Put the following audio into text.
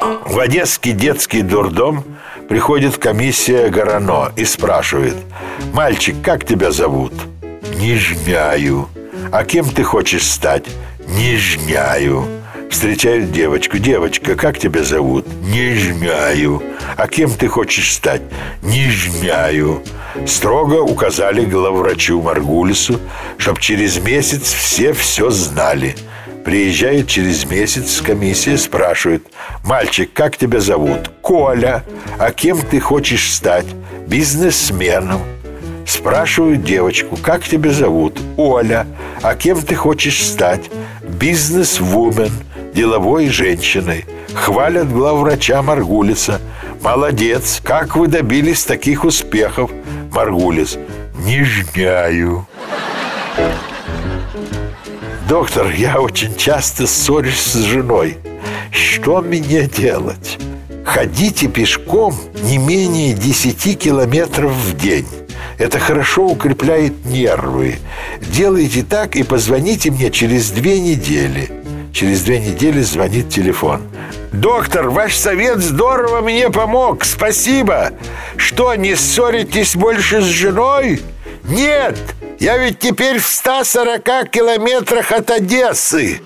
В Одесский детский дурдом приходит комиссия Горано и спрашивает «Мальчик, как тебя зовут?» «Нижняю». «А кем ты хочешь стать?» «Нижняю». Встречают девочку. Девочка, как тебя зовут? Нижняю. А кем ты хочешь стать? Нижняю. Строго указали главврачу Маргулису, чтоб через месяц все все знали. Приезжает через месяц комиссия, спрашивает Мальчик, как тебя зовут? Коля А кем ты хочешь стать? Бизнесменом Спрашивают девочку, как тебя зовут? Оля А кем ты хочешь стать? Бизнес-вумен деловой женщиной. Хвалят главврача Маргулиса. Молодец, как вы добились таких успехов? Маргулис. Нижняю. Доктор, я очень часто ссорюсь с женой. Что мне делать? Ходите пешком не менее 10 километров в день. Это хорошо укрепляет нервы. Делайте так и позвоните мне через две недели. Через две недели звонит телефон. «Доктор, ваш совет здорово мне помог, спасибо! Что, не ссоритесь больше с женой?» «Нет, я ведь теперь в 140 километрах от Одессы!»